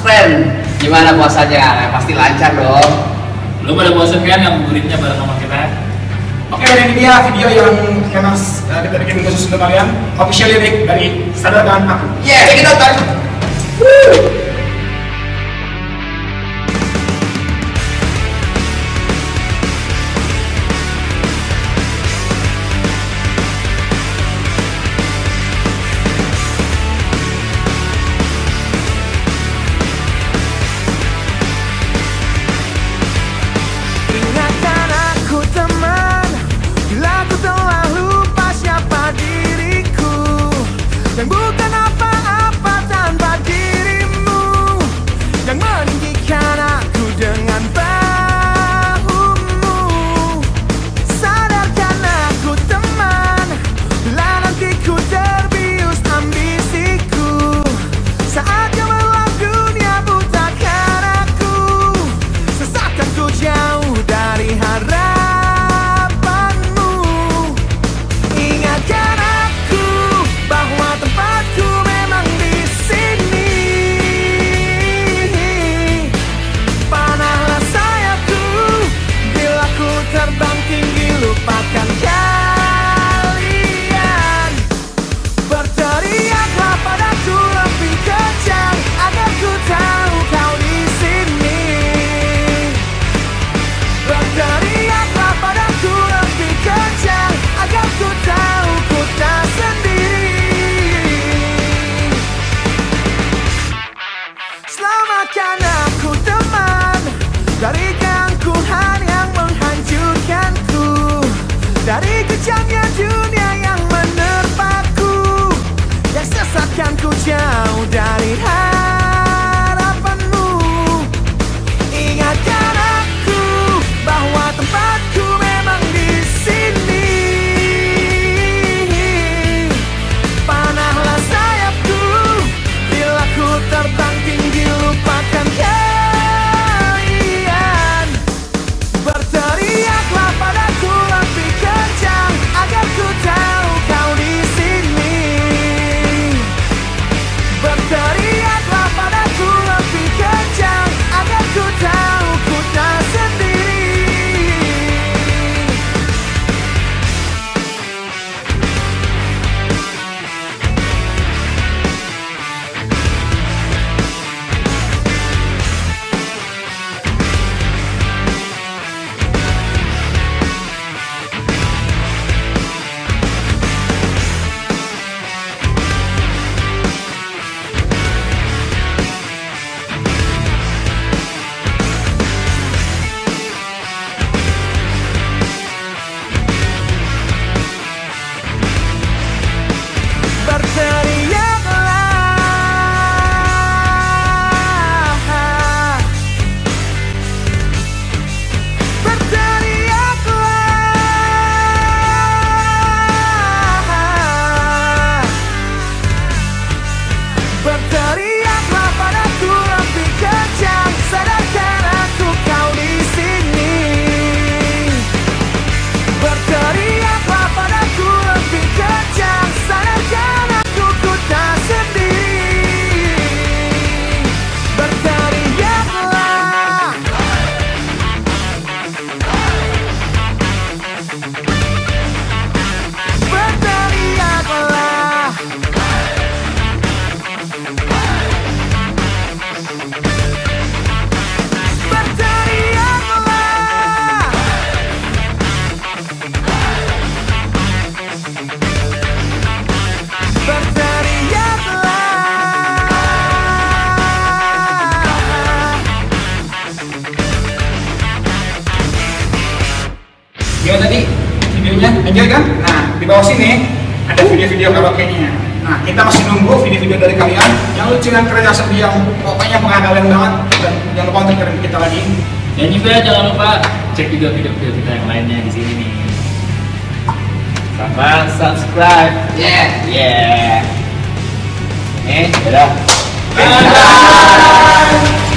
friend gimana puasanya? Nah, pasti lancar dong. Lu pada bosen kan ngabuburitnya bareng sama kita? Oke, dan ini dia video yang memang uh, kita bikin khusus untuk kalian. Official lirik dari Sadarkan Aku. Yeah, check it out, guys. Dari kejamnya dunia yang menerpaku, yang sesatkan ku jauh Gimana tadi videonya? Enjoy kan? Nah, di bawah sini ada video-video karaoke-nya. Nah, kita masih nunggu video-video dari kalian yang lucu dan keren asal yang pokoknya pengagalan banget dan jangan lupa untuk kirim kita lagi. Dan juga jangan lupa cek juga video-video kita yang lainnya di sini nih. Sama subscribe. Yeah. Yeah. Eh, dadah. Dadah.